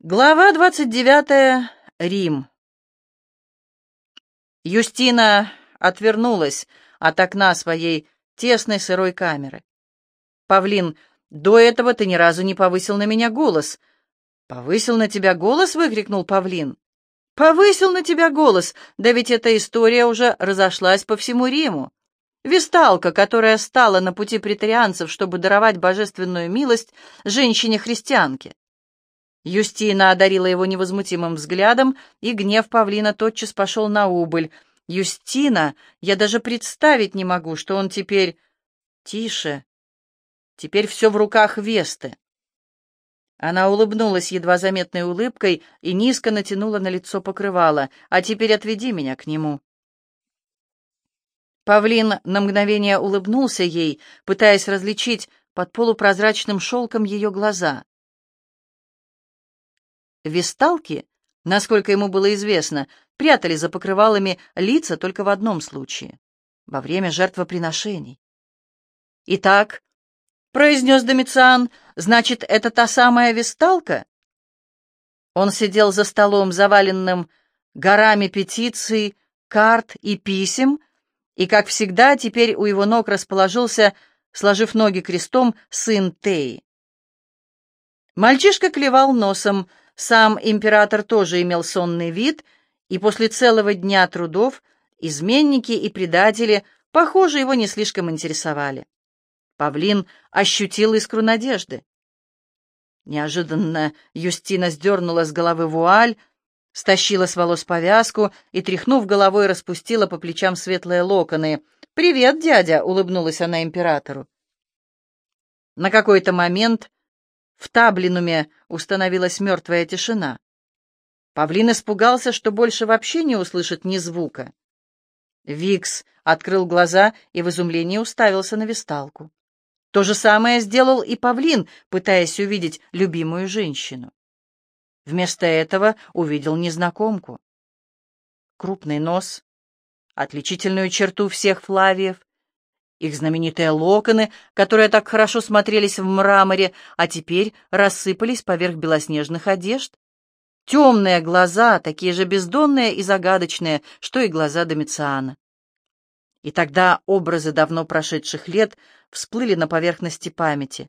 Глава 29. Рим. Юстина отвернулась от окна своей тесной сырой камеры. «Павлин, до этого ты ни разу не повысил на меня голос». «Повысил на тебя голос?» — выкрикнул Павлин. «Повысил на тебя голос! Да ведь эта история уже разошлась по всему Риму. Весталка, которая стала на пути претарианцев, чтобы даровать божественную милость женщине-христианке. Юстина одарила его невозмутимым взглядом, и гнев павлина тотчас пошел на убыль. «Юстина, я даже представить не могу, что он теперь...» «Тише. Теперь все в руках Весты». Она улыбнулась едва заметной улыбкой и низко натянула на лицо покрывало. «А теперь отведи меня к нему». Павлин на мгновение улыбнулся ей, пытаясь различить под полупрозрачным шелком ее глаза. Весталки, насколько ему было известно, прятали за покрывалами лица только в одном случае — во время жертвоприношений. «Итак», — произнес Домициан, — «значит, это та самая Весталка?» Он сидел за столом, заваленным горами петиций, карт и писем, и, как всегда, теперь у его ног расположился, сложив ноги крестом, сын Теи. Мальчишка клевал носом, сам император тоже имел сонный вид, и после целого дня трудов изменники и предатели, похоже, его не слишком интересовали. Павлин ощутил искру надежды. Неожиданно Юстина сдернула с головы вуаль, стащила с волос повязку и, тряхнув головой, распустила по плечам светлые локоны. «Привет, дядя!» — улыбнулась она императору. На какой-то момент в Таблинуме установилась мертвая тишина. Павлин испугался, что больше вообще не услышит ни звука. Викс открыл глаза и в изумлении уставился на висталку. То же самое сделал и Павлин, пытаясь увидеть любимую женщину. Вместо этого увидел незнакомку. Крупный нос, отличительную черту всех Флавиев, их знаменитые локоны, которые так хорошо смотрелись в мраморе, а теперь рассыпались поверх белоснежных одежд. Темные глаза, такие же бездонные и загадочные, что и глаза Домициана. И тогда образы давно прошедших лет всплыли на поверхности памяти.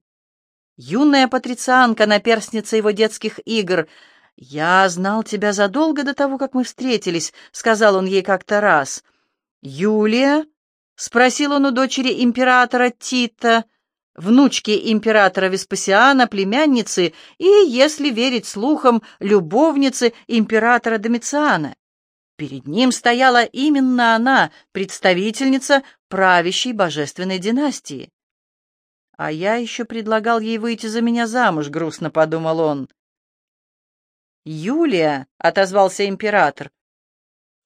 Юная патрицианка, наперстница его детских игр. «Я знал тебя задолго до того, как мы встретились», — сказал он ей как-то раз. «Юлия?» — спросил он у дочери императора Тита, внучки императора Веспасиана, племянницы и, если верить слухам, любовницы императора Домициана. Перед ним стояла именно она, представительница правящей божественной династии. «А я еще предлагал ей выйти за меня замуж», — грустно подумал он. «Юлия», — отозвался император,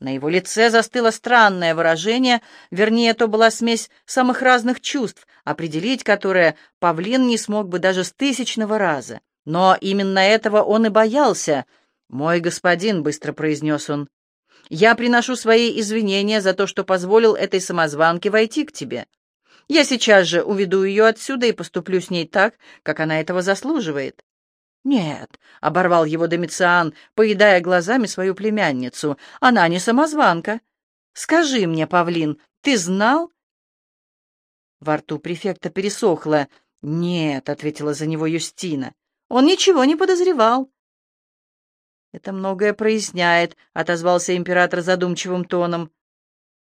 на его лице застыло странное выражение, вернее, то была смесь самых разных чувств, определить которые павлин не смог бы даже с тысячного раза. Но именно этого он и боялся. «Мой господин», — быстро произнес он, — «я приношу свои извинения за то, что позволил этой самозванке войти к тебе. Я сейчас же уведу ее отсюда и поступлю с ней так, как она этого заслуживает. «Нет», — оборвал его Домициан, поедая глазами свою племянницу, — «она не самозванка. Скажи мне, Павлин, ты знал?» Во рту префекта пересохло. «Нет», — ответила за него Юстина, — «он ничего не подозревал». «Это многое проясняет», — отозвался император задумчивым тоном.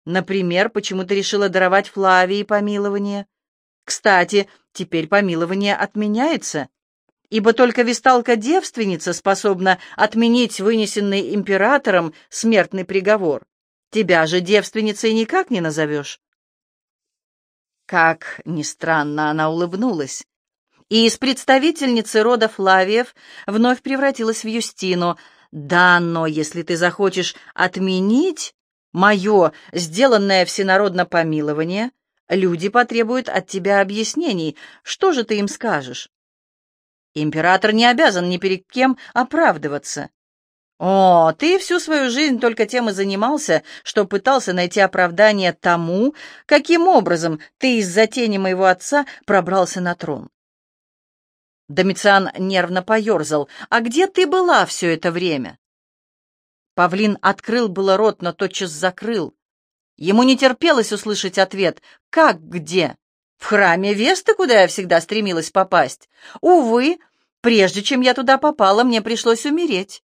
«Например, почему ты решила даровать Флавии помилование? Кстати, теперь помилование отменяется» ибо только висталка-девственница способна отменить вынесенный императором смертный приговор. Тебя же девственницей никак не назовешь. Как ни странно, она улыбнулась. И из представительницы рода Флавиев вновь превратилась в Юстину. «Да, но если ты захочешь отменить мое сделанное всенародно помилование, люди потребуют от тебя объяснений. Что же ты им скажешь?» Император не обязан ни перед кем оправдываться. О, ты всю свою жизнь только тем и занимался, что пытался найти оправдание тому, каким образом ты из-за тени моего отца пробрался на трон. Домициан нервно поерзал. «А где ты была все это время?» Павлин открыл было рот, но тотчас закрыл. Ему не терпелось услышать ответ. «Как где?» «В храме Весты, куда я всегда стремилась попасть. Увы, прежде чем я туда попала, мне пришлось умереть».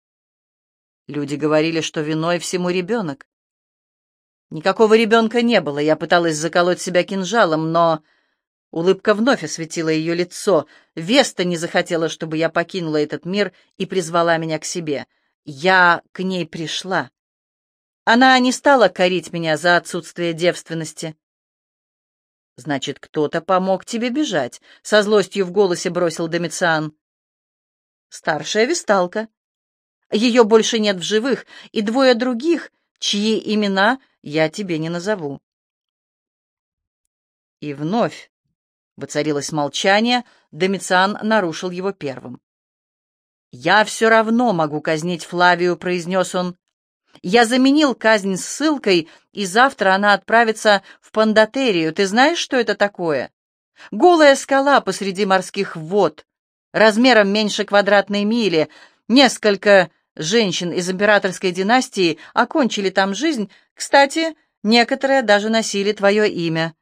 Люди говорили, что виной всему ребенок. Никакого ребенка не было, я пыталась заколоть себя кинжалом, но... Улыбка вновь осветила ее лицо. Веста не захотела, чтобы я покинула этот мир и призвала меня к себе. Я к ней пришла. Она не стала корить меня за отсутствие девственности. «Значит, кто-то помог тебе бежать», — со злостью в голосе бросил Домициан. «Старшая висталка. Ее больше нет в живых, и двое других, чьи имена я тебе не назову». И вновь Воцарилось молчание, Домициан нарушил его первым. «Я все равно могу казнить Флавию», — произнес он. «Я заменил казнь ссылкой, и завтра она отправится в Пандатерию. Ты знаешь, что это такое? Голая скала посреди морских вод, размером меньше квадратной мили. Несколько женщин из императорской династии окончили там жизнь. Кстати, некоторые даже носили твое имя.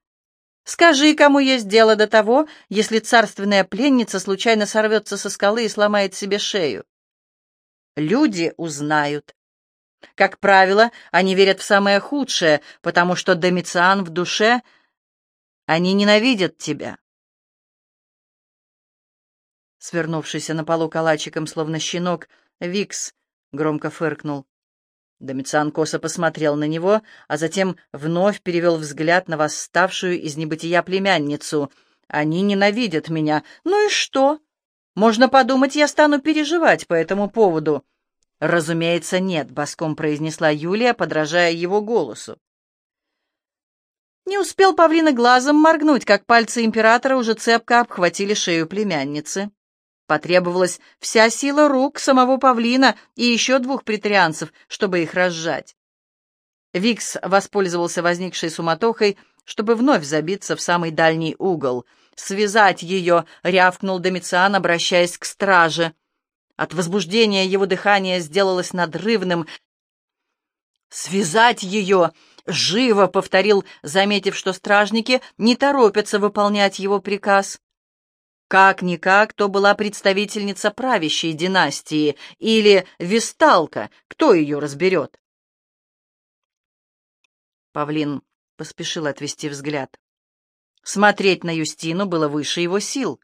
Скажи, кому есть дело до того, если царственная пленница случайно сорвется со скалы и сломает себе шею. Люди узнают. Как правило, они верят в самое худшее, потому что Домициан в душе, они ненавидят тебя. Свернувшийся на полу калачиком, словно щенок, Викс громко фыркнул. Домициан косо посмотрел на него, а затем вновь перевел взгляд на восставшую из небытия племянницу. «Они ненавидят меня. Ну и что? Можно подумать, я стану переживать по этому поводу». «Разумеется, нет», — боском произнесла Юлия, подражая его голосу. Не успел павлина глазом моргнуть, как пальцы императора уже цепко обхватили шею племянницы. Потребовалась вся сила рук самого павлина и еще двух претарианцев, чтобы их разжать. Викс воспользовался возникшей суматохой, чтобы вновь забиться в самый дальний угол. «Связать ее!» — рявкнул Домициан, обращаясь к страже. От возбуждения его дыхание сделалось надрывным. «Связать ее!» — живо повторил, заметив, что стражники не торопятся выполнять его приказ. Как-никак, то была представительница правящей династии или весталка, кто ее разберет? Павлин поспешил отвести взгляд. Смотреть на Юстину было выше его сил.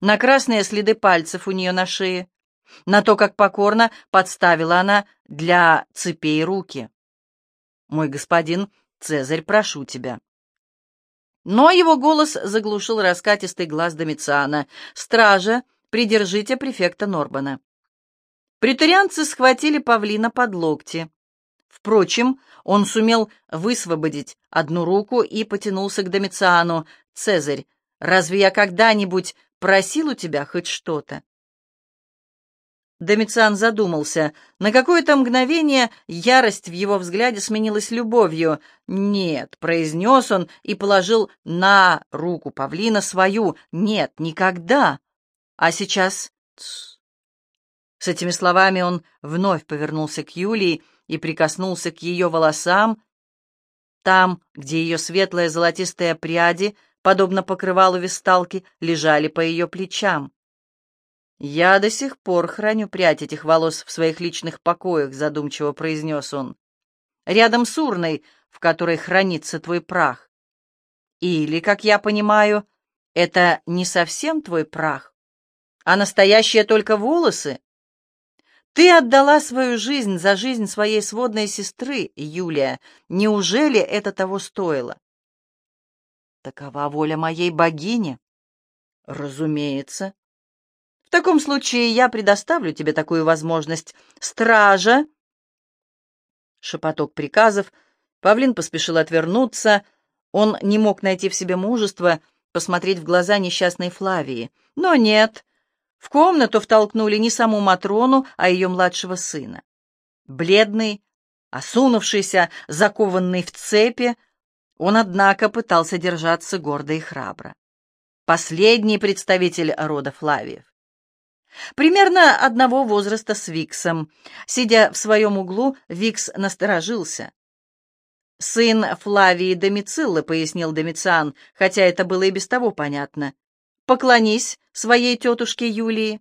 На красные следы пальцев у нее на шее, на то, как покорно подставила она для цепей руки. «Мой господин, Цезарь, прошу тебя, но его голос заглушил раскатистый глаз Домициана. «Стража, придержите префекта Норбана». Притарианцы схватили павлина под локти. Впрочем, он сумел высвободить одну руку и потянулся к Домициану. «Цезарь, разве я когда-нибудь просил у тебя хоть что-то?» Домициан задумался. На какое-то мгновение ярость в его взгляде сменилась любовью. «Нет», — произнес он и положил на руку павлина свою. «Нет, никогда». А сейчас... С этими словами он вновь повернулся к Юлии и прикоснулся к ее волосам, там, где ее светлые золотистые пряди, подобно покрывалу висталки, лежали по ее плечам. «Я до сих пор храню прядь этих волос в своих личных покоях», — задумчиво произнес он. «Рядом с урной, в которой хранится твой прах. Или, как я понимаю, это не совсем твой прах, а настоящие только волосы. Ты отдала свою жизнь за жизнь своей сводной сестры, Юлия. Неужели это того стоило?» «Такова воля моей богини». «Разумеется», в таком случае я предоставлю тебе такую возможность. Стража!» Шепоток приказов. Павлин поспешил отвернуться. Он не мог найти в себе мужества посмотреть в глаза несчастной Флавии. Но нет. В комнату втолкнули не саму Матрону, а ее младшего сына. Бледный, осунувшийся, закованный в цепи, он, однако, пытался держаться гордо и храбро. Последний представитель рода Флавиев. Примерно одного возраста с Виксом. Сидя в своем углу, Викс насторожился. «Сын Флавии Домициллы», — пояснил Домициан, хотя это было и без того понятно. «Поклонись своей тетушке Юлии».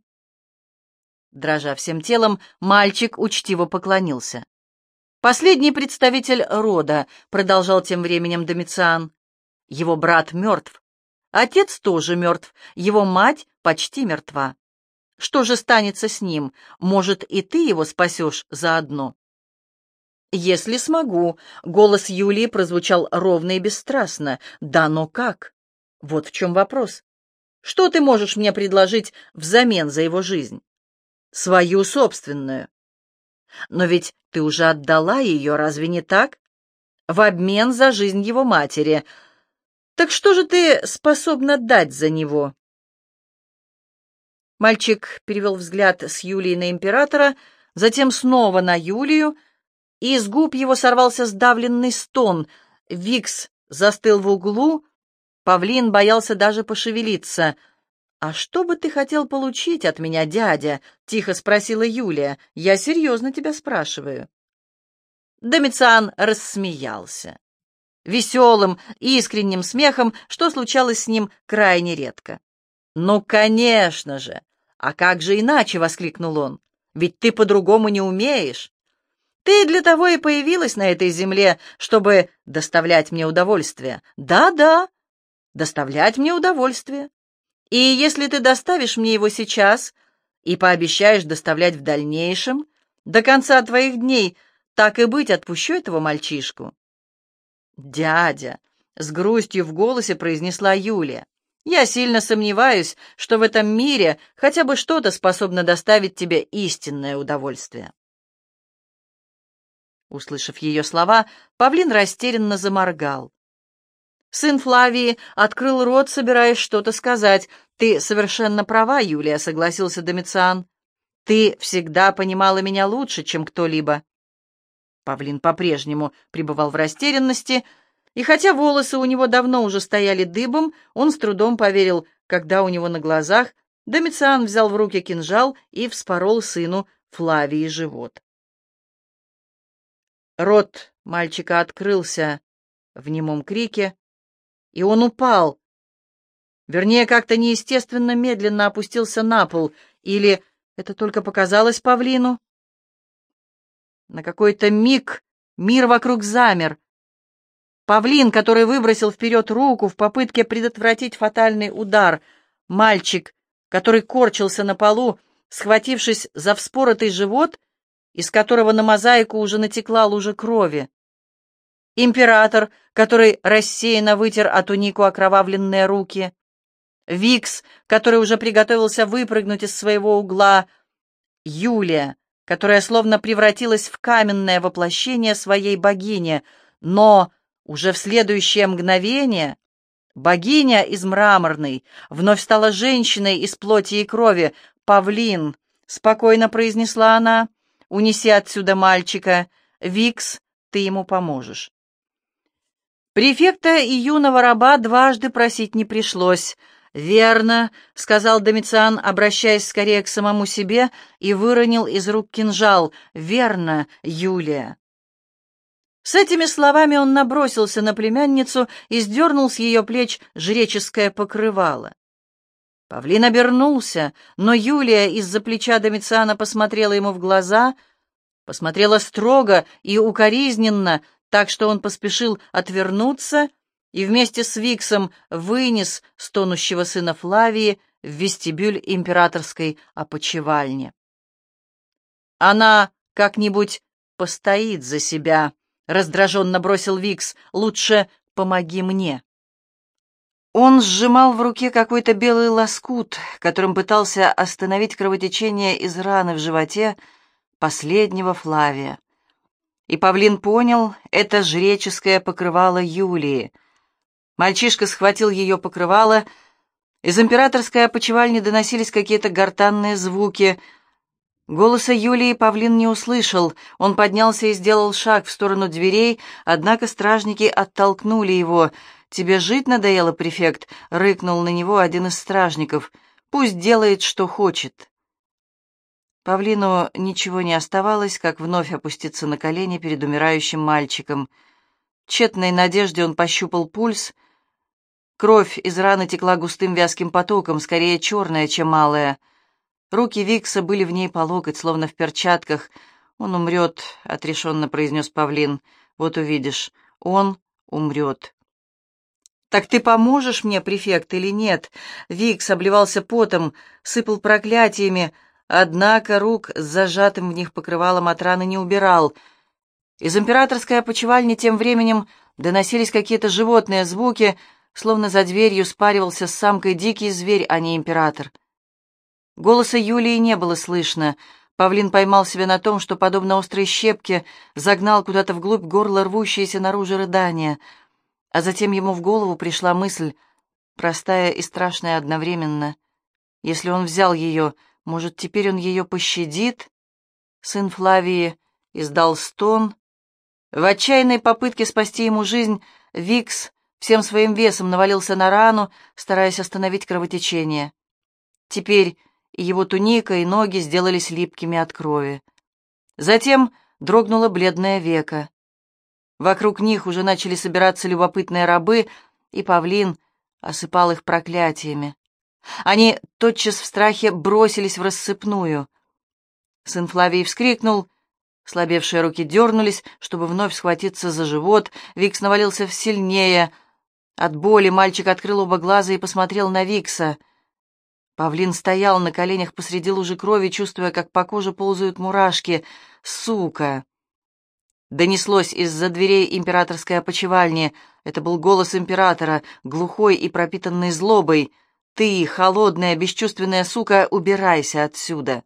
Дрожа всем телом, мальчик учтиво поклонился. «Последний представитель рода», — продолжал тем временем Домициан. «Его брат мертв. Отец тоже мертв, его мать почти мертва. Что же станется с ним? Может, и ты его спасешь заодно?» «Если смогу», — голос Юлии прозвучал ровно и бесстрастно. «Да, но как? Вот в чем вопрос. Что ты можешь мне предложить взамен за его жизнь?» «Свою собственную». «Но ведь ты уже отдала ее, разве не так? В обмен за жизнь его матери. Так что же ты способна дать за него?» Мальчик перевел взгляд с Юлии на императора, затем снова на Юлию, и из губ его сорвался сдавленный стон. Викс застыл в углу, павлин боялся даже пошевелиться. «А что бы ты хотел получить от меня, дядя?» — тихо спросила Юлия. «Я серьезно тебя спрашиваю». Домициан рассмеялся. Веселым, искренним смехом, что случалось с ним крайне редко. «Ну, конечно же! А как же иначе?» — воскликнул он. «Ведь ты по-другому не умеешь. Ты для того и появилась на этой земле, чтобы доставлять мне удовольствие. Да-да, доставлять мне удовольствие. И если ты доставишь мне его сейчас и пообещаешь доставлять в дальнейшем, до конца твоих дней, так и быть, отпущу этого мальчишку». «Дядя!» — с грустью в голосе произнесла Юлия. Я сильно сомневаюсь, что в этом мире хотя бы что-то способно доставить тебе истинное удовольствие. Услышав ее слова, павлин растерянно заморгал. Сын Флавии открыл рот, собираясь что-то сказать. «Ты совершенно права, Юлия», — согласился Домициан. «Ты всегда понимала меня лучше, чем кто-либо». Павлин по-прежнему пребывал в растерянности, — и хотя волосы у него давно уже стояли дыбом, он с трудом поверил, когда у него на глазах Домициан взял в руки кинжал и вспорол сыну Флавии живот. Рот мальчика открылся в немом крике, и он упал. Вернее, как-то неестественно медленно опустился на пол, или это только показалось павлину? На какой-то миг мир вокруг замер, Павлин, который выбросил вперед руку в попытке предотвратить фатальный удар. Мальчик, который корчился на полу, схватившись за вспоротый живот, из которого на мозаику уже натекла лужа крови. Император, который рассеянно вытер от тунику окровавленные руки. Викс, который уже приготовился выпрыгнуть из своего угла. Юлия, которая словно превратилась в каменное воплощение своей богини, но уже в следующее мгновение богиня из мраморной вновь стала женщиной из плоти и крови. «Павлин», — спокойно произнесла она, — «унеси отсюда мальчика. Викс, ты ему поможешь». Префекта и юного раба дважды просить не пришлось. «Верно», — сказал Домициан, обращаясь скорее к самому себе, и выронил из рук кинжал. «Верно, Юлия». С этими словами он набросился на племянницу и сдернул с ее плеч жреческое покрывало. Павлин обернулся, но Юлия из-за плеча Домициана посмотрела ему в глаза, посмотрела строго и укоризненно, так что он поспешил отвернуться и вместе с Виксом вынес стонущего сына Флавии в вестибюль императорской опочивальни. Она как-нибудь постоит за себя, — раздраженно бросил Викс. «Лучше помоги мне». Он сжимал в руке какой-то белый лоскут, которым пытался остановить кровотечение из раны в животе последнего Флавия. И Павлин понял, это жреческое покрывало Юлии. Мальчишка схватил ее покрывало. Из императорской опочивальни доносились какие-то гортанные звуки — Голоса Юлии Павлин не услышал. Он поднялся и сделал шаг в сторону дверей, однако стражники оттолкнули его. «Тебе жить надоело, префект?» — рыкнул на него один из стражников. «Пусть делает, что хочет». Павлину ничего не оставалось, как вновь опуститься на колени перед умирающим мальчиком. В тщетной надежде он пощупал пульс. Кровь из раны текла густым вязким потоком, скорее черная, чем малая. Руки Викса были в ней по локоть, словно в перчатках. «Он умрет», — отрешенно произнес Павлин. «Вот увидишь, он умрет». «Так ты поможешь мне, префект, или нет?» Викс обливался потом, сыпал проклятиями, однако рук с зажатым в них покрывалом от раны не убирал. Из императорской опочивальни тем временем доносились какие-то животные звуки, словно за дверью спаривался с самкой дикий зверь, а не император. Голоса Юлии не было слышно. Павлин поймал себя на том, что, подобно острой щепке, загнал куда-то вглубь горла рвущееся наружу рыдания — а затем ему в голову пришла мысль, простая и страшная одновременно. Если он взял ее, может, теперь он ее пощадит? Сын Флавии издал стон. В отчаянной попытке спасти ему жизнь Викс всем своим весом навалился на рану, стараясь остановить кровотечение. Теперь его туника, и ноги сделались липкими от крови. Затем дрогнуло бледное веко. Вокруг них уже начали собираться любопытные рабы, и павлин осыпал их проклятиями. Они тотчас в страхе бросились в рассыпную. Сын Флавий вскрикнул, слабевшие руки дернулись, чтобы вновь схватиться за живот, Викс навалился сильнее. От боли мальчик открыл оба глаза и посмотрел на Викса. Павлин стоял на коленях посреди лужи крови, чувствуя, как по коже ползают мурашки. «Сука!» Донеслось из-за дверей императорской опочивальни. Это был голос императора, глухой и пропитанный злобой. «Ты, холодная, бесчувственная сука, убирайся отсюда!»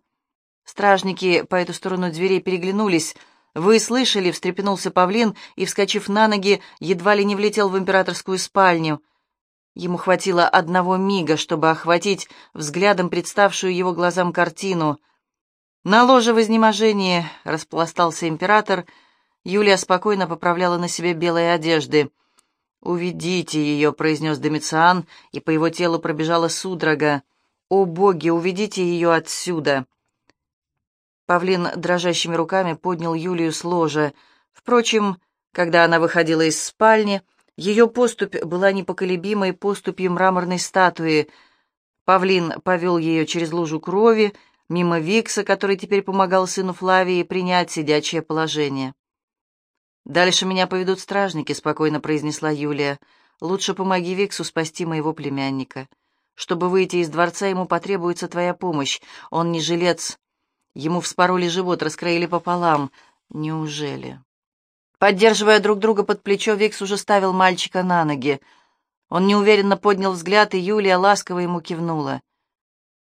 Стражники по эту сторону дверей переглянулись. «Вы слышали?» — встрепенулся павлин и, вскочив на ноги, едва ли не влетел в императорскую спальню. Ему хватило одного мига, чтобы охватить взглядом представшую его глазам картину. На ложе в изнеможении распластался император — Юлия спокойно поправляла на себе белые одежды. «Уведите ее», — произнес Домициан, и по его телу пробежала судорога. «О, боги, уведите ее отсюда!» Павлин дрожащими руками поднял Юлию с ложа. Впрочем, когда она выходила из спальни, ее поступь была непоколебимой поступью мраморной статуи. Павлин повел ее через лужу крови, мимо Викса, который теперь помогал сыну Флавии принять сидячее положение. «Дальше меня поведут стражники», — спокойно произнесла Юлия. «Лучше помоги Виксу спасти моего племянника. Чтобы выйти из дворца, ему потребуется твоя помощь. Он не жилец. Ему вспороли живот, раскроили пополам. Неужели?» Поддерживая друг друга под плечо, Викс уже ставил мальчика на ноги. Он неуверенно поднял взгляд, и Юлия ласково ему кивнула.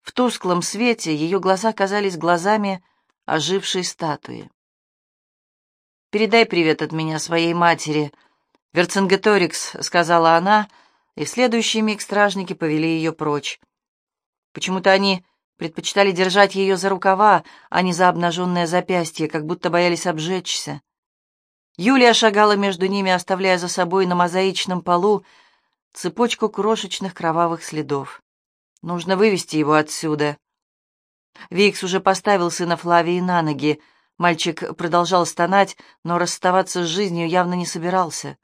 В тусклом свете ее глаза казались глазами ожившей статуи. Передай привет от меня своей матери. Верцингеторикс, — сказала она, и в следующий миг стражники повели ее прочь. Почему-то они предпочитали держать ее за рукава, а не за обнаженное запястье, как будто боялись обжечься. Юлия шагала между ними, оставляя за собой на мозаичном полу цепочку крошечных кровавых следов. Нужно вывести его отсюда. Викс уже поставил сына Флавии на ноги — Мальчик продолжал стонать, но расставаться с жизнью явно не собирался.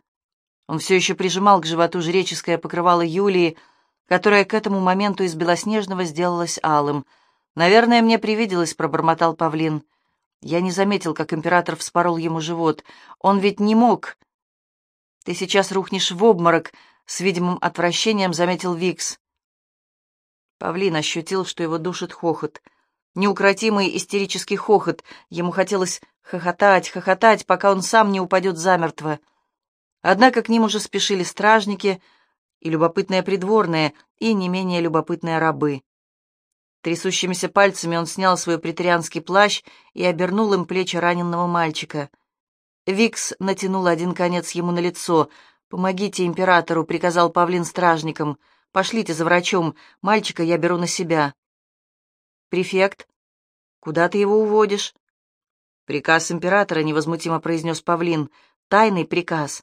Он все еще прижимал к животу жреческое покрывало Юлии, которое к этому моменту из белоснежного сделалось алым. «Наверное, мне привиделось», — пробормотал павлин. Я не заметил, как император вспорол ему живот. Он ведь не мог. «Ты сейчас рухнешь в обморок», — с видимым отвращением заметил Викс. Павлин ощутил, что его душит хохот — Неукротимый истерический хохот. Ему хотелось хохотать, хохотать, пока он сам не упадет замертво. Однако к ним уже спешили стражники и любопытные придворные, и не менее любопытные рабы. Трясущимися пальцами он снял свой претарианский плащ и обернул им плечи раненого мальчика. Викс натянул один конец ему на лицо. «Помогите императору», — приказал павлин стражникам. «Пошлите за врачом. Мальчика я беру на себя». «Префект, куда ты его уводишь?» «Приказ императора», — невозмутимо произнес павлин. «Тайный приказ».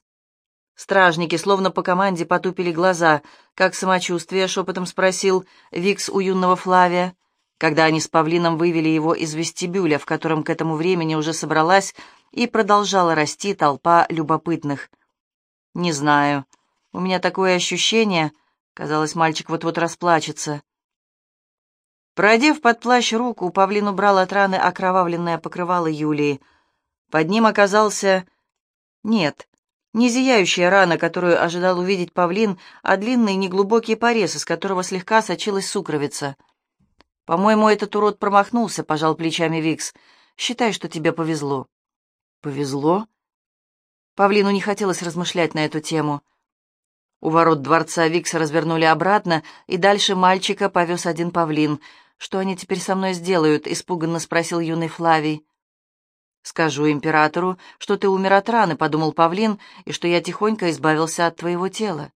Стражники, словно по команде, потупили глаза. «Как самочувствие?» — шепотом спросил Викс у юного Флавия. когда они с павлином вывели его из вестибюля, в котором к этому времени уже собралась и продолжала расти толпа любопытных. «Не знаю. У меня такое ощущение...» Казалось, мальчик вот-вот расплачется. Продев под плащ руку, павлин убрал от раны окровавленное покрывало Юлии. Под ним оказался... Нет, не зияющая рана, которую ожидал увидеть павлин, а длинный неглубокий порез, из которого слегка сочилась сукровица. «По-моему, этот урод промахнулся», — пожал плечами Викс. «Считай, что тебе повезло». «Повезло?» Павлину не хотелось размышлять на эту тему. У ворот дворца Викса развернули обратно, и дальше мальчика повез один павлин. «Что они теперь со мной сделают?» — испуганно спросил юный Флавий. «Скажу императору, что ты умер от раны», — подумал павлин, «и что я тихонько избавился от твоего тела».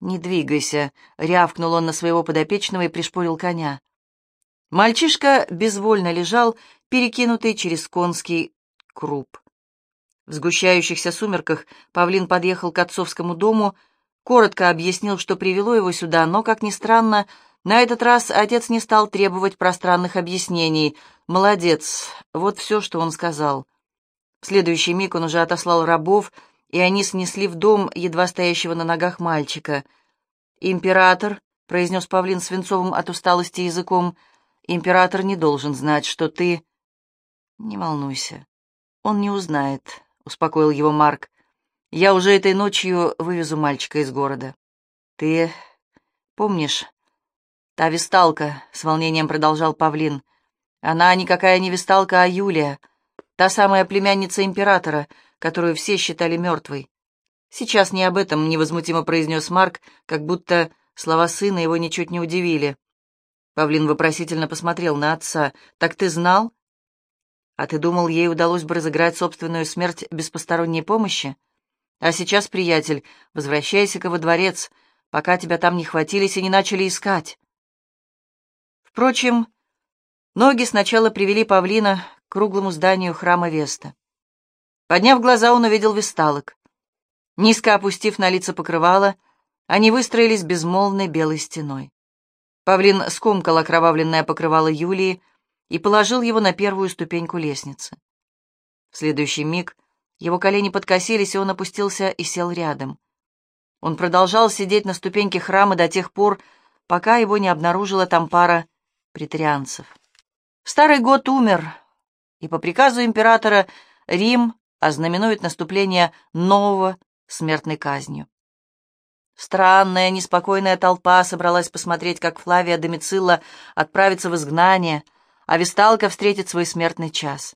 «Не двигайся», — рявкнул он на своего подопечного и пришпорил коня. Мальчишка безвольно лежал, перекинутый через конский круп. В сгущающихся сумерках павлин подъехал к отцовскому дому, коротко объяснил, что привело его сюда, но, как ни странно, на этот раз отец не стал требовать пространных объяснений. «Молодец!» — вот все, что он сказал. В следующий миг он уже отослал рабов, и они снесли в дом едва стоящего на ногах мальчика. «Император», — произнес павлин свинцовым от усталости языком, — «император не должен знать, что ты...» «Не волнуйся, он не узнает», — успокоил его Марк. Я уже этой ночью вывезу мальчика из города. Ты помнишь, та висталка, — с волнением продолжал Павлин. Она никакая не висталка, а Юлия, та самая племянница императора, которую все считали мертвой. Сейчас не об этом невозмутимо произнес Марк, как будто слова сына его ничуть не удивили. Павлин вопросительно посмотрел на отца. «Так ты знал?» «А ты думал, ей удалось бы разыграть собственную смерть без посторонней помощи?» А сейчас, приятель, возвращайся-ка во дворец, пока тебя там не хватились и не начали искать. Впрочем, ноги сначала привели павлина к круглому зданию храма Веста. Подняв глаза, он увидел весталок. Низко опустив на лица покрывало, они выстроились безмолвной белой стеной. Павлин скомкал окровавленное покрывало Юлии и положил его на первую ступеньку лестницы. В следующий миг его колени подкосились, и он опустился и сел рядом. Он продолжал сидеть на ступеньке храма до тех пор, пока его не обнаружила там пара претарианцев. Старый год умер, и по приказу императора Рим ознаменует наступление нового смертной казнью. Странная, неспокойная толпа собралась посмотреть, как Флавия Домицилла отправится в изгнание, а Висталка встретит свой смертный час.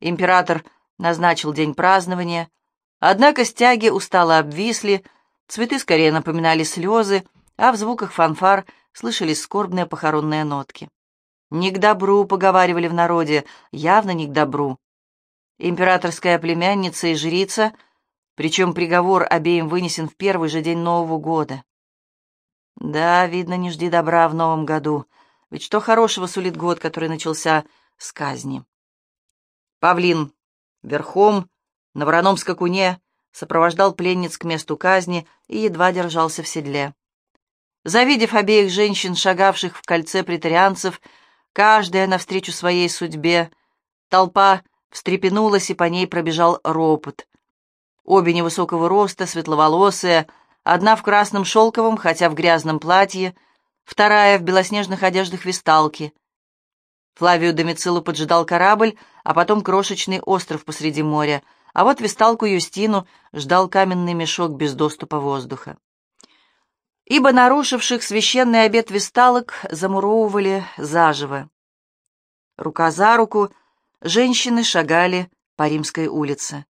Император назначил день празднования, однако стяги устало обвисли, цветы скорее напоминали слезы, а в звуках фанфар слышались скорбные похоронные нотки. «Не к добру», — поговаривали в народе, явно не к добру. Императорская племянница и жрица, причем приговор обеим вынесен в первый же день Нового года. Да, видно, не жди добра в Новом году, ведь что хорошего сулит год, который начался с казни. Павлин Верхом, на вороном скакуне, сопровождал пленниц к месту казни и едва держался в седле. Завидев обеих женщин, шагавших в кольце претарианцев, каждая навстречу своей судьбе, толпа встрепенулась, и по ней пробежал ропот. Обе невысокого роста, светловолосые, одна в красном шелковом, хотя в грязном платье, вторая в белоснежных одеждах висталки. Флавию Домицилу поджидал корабль, а потом крошечный остров посреди моря, а вот висталку Юстину ждал каменный мешок без доступа воздуха. Ибо нарушивших священный обет висталок замуровывали заживо. Рука за руку женщины шагали по римской улице.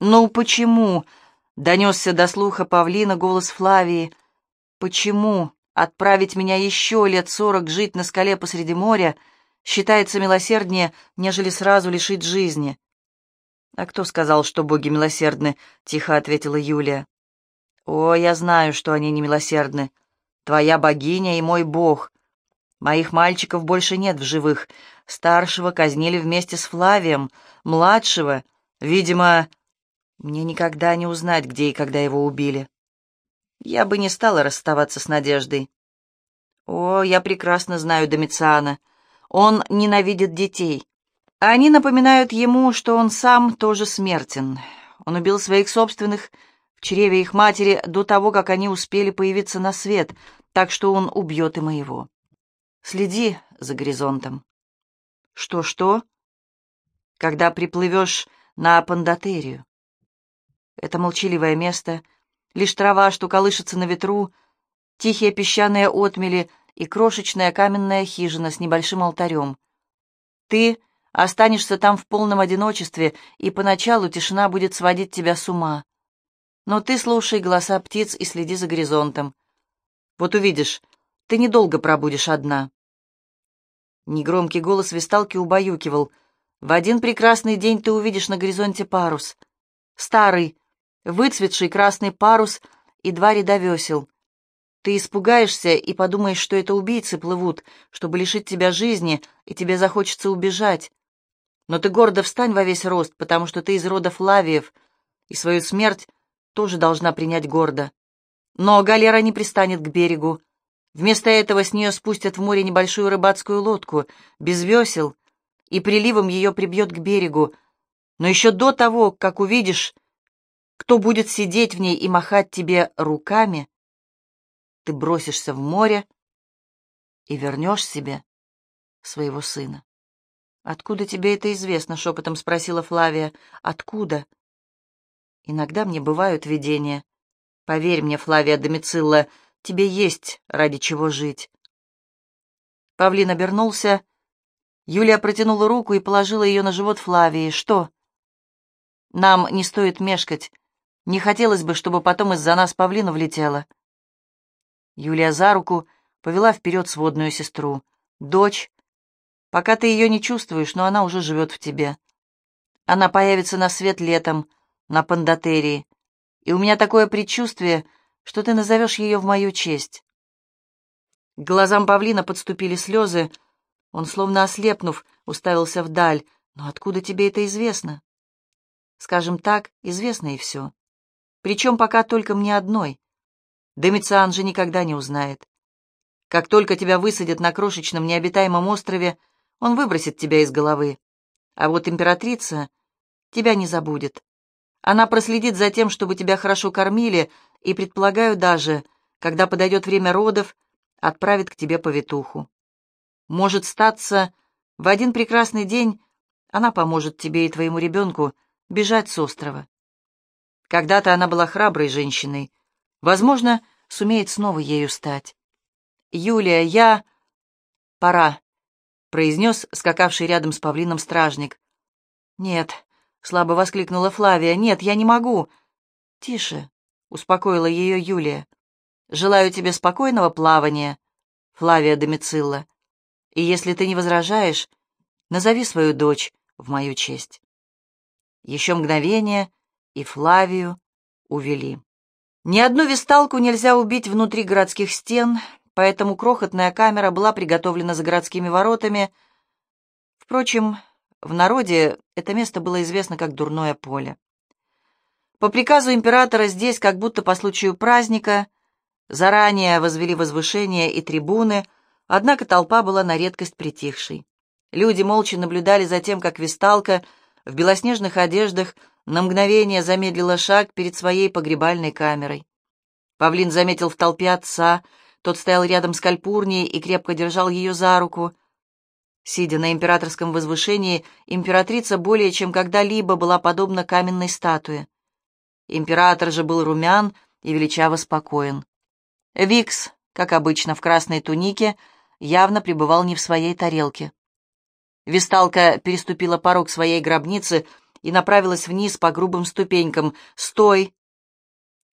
«Ну почему?» — донесся до слуха павлина голос Флавии. «Почему отправить меня еще лет сорок жить на скале посреди моря?» считается милосерднее, нежели сразу лишить жизни. «А кто сказал, что боги милосердны?» — тихо ответила Юлия. «О, я знаю, что они не милосердны. Твоя богиня и мой бог. Моих мальчиков больше нет в живых. Старшего казнили вместе с Флавием, младшего, видимо, мне никогда не узнать, где и когда его убили. Я бы не стала расставаться с надеждой. О, я прекрасно знаю Домициана. Он ненавидит детей. Они напоминают ему, что он сам тоже смертен. Он убил своих собственных чреве их матери до того, как они успели появиться на свет, так что он убьет и моего. Следи за горизонтом. Что-что? Когда приплывешь на Пандатерию. Это молчаливое место, лишь трава, что колышется на ветру, тихие песчаные отмели и крошечная каменная хижина с небольшим алтарем. Ты останешься там в полном одиночестве, и поначалу тишина будет сводить тебя с ума. Но ты слушай голоса птиц и следи за горизонтом. Вот увидишь, ты недолго пробудешь одна. Негромкий голос висталки убаюкивал. В один прекрасный день ты увидишь на горизонте парус. Старый, выцветший красный парус и два ряда весел. Ты испугаешься и подумаешь, что это убийцы плывут, чтобы лишить тебя жизни, и тебе захочется убежать. Но ты гордо встань во весь рост, потому что ты из рода Флавиев, и свою смерть тоже должна принять гордо. Но галера не пристанет к берегу. Вместо этого с нее спустят в море небольшую рыбацкую лодку, без весел, и приливом ее прибьет к берегу. Но еще до того, как увидишь, кто будет сидеть в ней и махать тебе руками, ты бросишься в море и вернешь себе своего сына. «Откуда тебе это известно?» — шепотом спросила Флавия. «Откуда?» «Иногда мне бывают видения. Поверь мне, Флавия Домицилла, тебе есть ради чего жить». Павлин обернулся. Юлия протянула руку и положила ее на живот Флавии. «Что?» «Нам не стоит мешкать. Не хотелось бы, чтобы потом из-за нас павлину влетело». Юлия за руку повела вперед сводную сестру. «Дочь, пока ты ее не чувствуешь, но она уже живет в тебе. Она появится на свет летом, на Пандатерии, и у меня такое предчувствие, что ты назовешь ее в мою честь». К глазам павлина подступили слезы. Он, словно ослепнув, уставился вдаль. «Но откуда тебе это известно?» «Скажем так, известно и все. Причем пока только мне одной. Домициан же никогда не узнает. Как только тебя высадят на крошечном необитаемом острове, он выбросит тебя из головы. А вот императрица тебя не забудет. Она проследит за тем, чтобы тебя хорошо кормили, и, предполагаю, даже, когда подойдет время родов, отправит к тебе повитуху. Может статься, в один прекрасный день она поможет тебе и твоему ребенку бежать с острова. Когда-то она была храброй женщиной, Возможно, сумеет снова ею стать. «Юлия, я...» «Пора», — произнес скакавший рядом с павлином стражник. «Нет», — слабо воскликнула Флавия, — «нет, я не могу». «Тише», — успокоила ее Юлия. «Желаю тебе спокойного плавания, Флавия Домицилла. И если ты не возражаешь, назови свою дочь в мою честь». Еще мгновение, и Флавию увели. Ни одну висталку нельзя убить внутри городских стен, поэтому крохотная камера была приготовлена за городскими воротами. Впрочем, в народе это место было известно как Дурное поле. По приказу императора здесь, как будто по случаю праздника, заранее возвели возвышения и трибуны, однако толпа была на редкость притихшей. Люди молча наблюдали за тем, как висталка в белоснежных одеждах на мгновение замедлила шаг перед своей погребальной камерой. Павлин заметил в толпе отца, тот стоял рядом с Кальпурнией и крепко держал ее за руку. Сидя на императорском возвышении, императрица более чем когда-либо была подобна каменной статуе. Император же был румян и величаво спокоен. Викс, как обычно в красной тунике, явно пребывал не в своей тарелке. Висталка переступила порог своей гробницы — и направилась вниз по грубым ступенькам. «Стой!»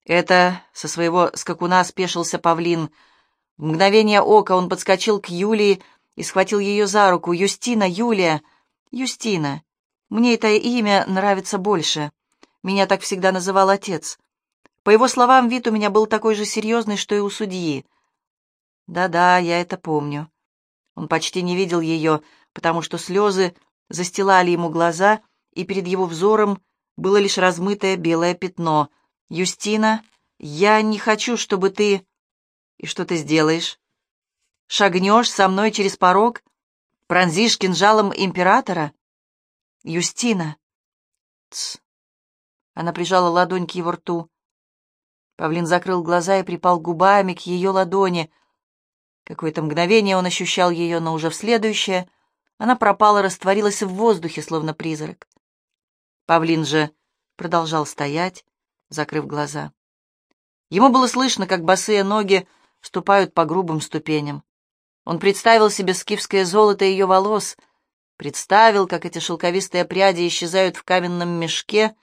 Это со своего скакуна спешился павлин. В мгновение ока он подскочил к Юлии и схватил ее за руку. «Юстина, Юлия! Юстина! Мне это имя нравится больше. Меня так всегда называл отец. По его словам, вид у меня был такой же серьезный, что и у судьи. Да-да, я это помню. Он почти не видел ее, потому что слезы застилали ему глаза, и перед его взором было лишь размытое белое пятно. «Юстина, я не хочу, чтобы ты...» «И что ты сделаешь?» Шагнешь со мной через порог? Пронзишь кинжалом императора? Юстина. Тс. Она прижала ладонь к его рту. Павлин закрыл глаза и припал губами к ее ладони. Какое-то мгновение он ощущал ее, но уже в следующее она пропала, растворилась в воздухе, словно призрак. Павлин же продолжал стоять, закрыв глаза. Ему было слышно, как босые ноги ступают по грубым ступеням. Он представил себе скифское золото ее волос, представил, как эти шелковистые пряди исчезают в каменном мешке,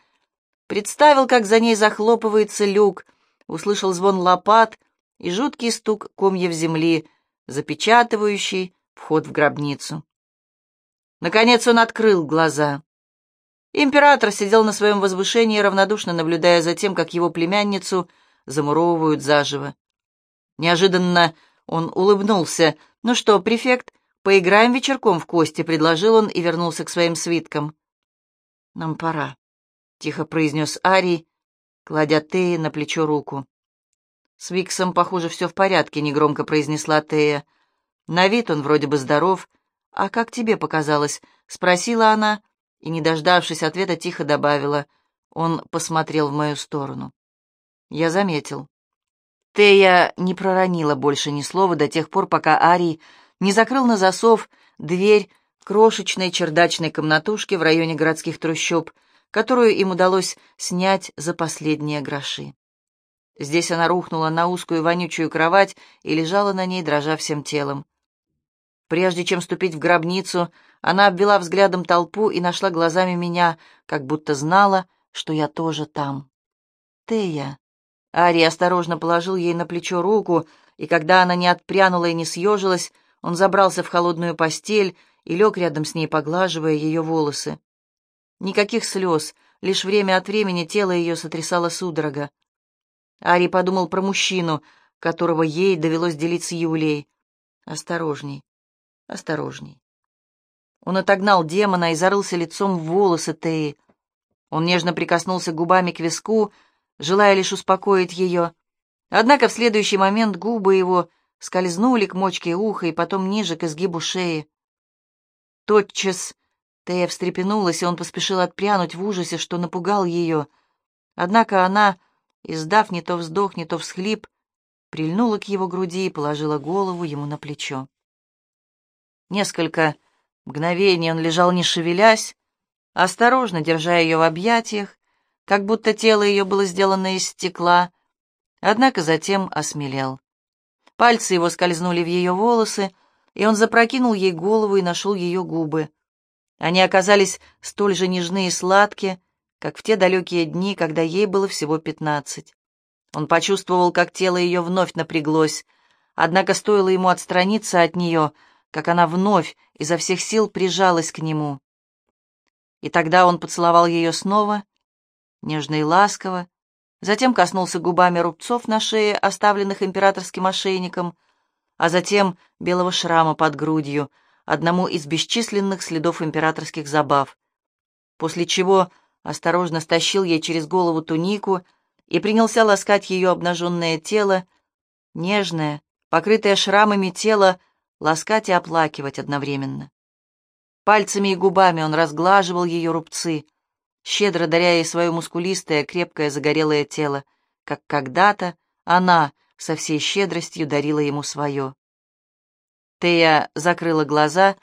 представил, как за ней захлопывается люк, услышал звон лопат и жуткий стук комьев земли, запечатывающий вход в гробницу. Наконец он открыл глаза. Император сидел на своем возвышении, равнодушно наблюдая за тем, как его племянницу замуровывают заживо. Неожиданно он улыбнулся. «Ну что, префект, поиграем вечерком в кости», — предложил он и вернулся к своим свиткам. «Нам пора», — тихо произнес Арий, кладя Теи на плечо руку. «С Виксом, похоже, все в порядке», — негромко произнесла Тея. «На вид он вроде бы здоров. А как тебе показалось?» — спросила она, и, не дождавшись ответа, тихо добавила. Он посмотрел в мою сторону. Я заметил. Тея не проронила больше ни слова до тех пор, пока Арий не закрыл на засов дверь крошечной чердачной комнатушки в районе городских трущоб, которую им удалось снять за последние гроши. Здесь она рухнула на узкую вонючую кровать и лежала на ней, дрожа всем телом. Прежде чем ступить в гробницу, она обвела взглядом толпу и нашла глазами меня, как будто знала, что я тоже там. «Тея», Ари осторожно положил ей на плечо руку, и когда она не отпрянула и не съежилась, он забрался в холодную постель и лег рядом с ней, поглаживая ее волосы. Никаких слез, лишь время от времени тело ее сотрясало судорога. Ари подумал про мужчину, которого ей довелось делить с Юлией. Осторожней, осторожней. Он отогнал демона и зарылся лицом в волосы Теи. Он нежно прикоснулся губами к виску, желая лишь успокоить ее. Однако в следующий момент губы его скользнули к мочке уха и потом ниже, к изгибу шеи. Тотчас Тея встрепенулась, и он поспешил отпрянуть в ужасе, что напугал ее. Однако она, издав не то вздох, не то всхлип, прильнула к его груди и положила голову ему на плечо. Несколько мгновений он лежал, не шевелясь, осторожно держа ее в объятиях, как будто тело ее было сделано из стекла, однако затем осмелел. Пальцы его скользнули в ее волосы, и он запрокинул ей голову и нашел ее губы. Они оказались столь же нежны и сладкие, как в те далекие дни, когда ей было всего пятнадцать. Он почувствовал, как тело ее вновь напряглось, однако стоило ему отстраниться от нее, как она вновь изо всех сил прижалась к нему. И тогда он поцеловал ее снова нежно и ласково, затем коснулся губами рубцов на шее, оставленных императорским ошейником, а затем белого шрама под грудью, одному из бесчисленных следов императорских забав, после чего осторожно стащил ей через голову тунику и принялся ласкать ее обнаженное тело, нежное, покрытое шрамами тело, ласкать и оплакивать одновременно. Пальцами и губами он разглаживал ее рубцы, щедро даря ей свое мускулистое, крепкое, загорелое тело, как когда-то она со всей щедростью дарила ему свое. Тея закрыла глаза,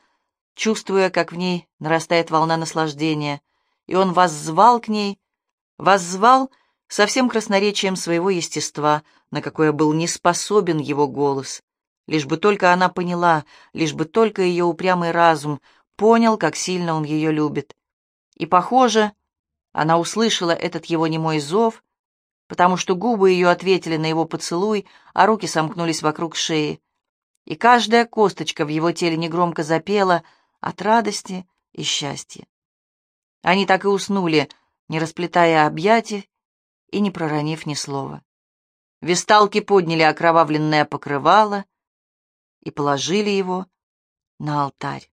чувствуя, как в ней нарастает волна наслаждения, и он воззвал к ней, воззвал со всем красноречием своего естества, на какое был не способен его голос. Лишь бы только она поняла, лишь бы только ее упрямый разум понял, как сильно он ее любит. И, похоже, она услышала этот его немой зов, потому что губы ее ответили на его поцелуй, а руки сомкнулись вокруг шеи. И каждая косточка в его теле негромко запела от радости и счастья. Они так и уснули, не расплетая объятий и не проронив ни слова. Весталки подняли окровавленное покрывало и положили его на алтарь.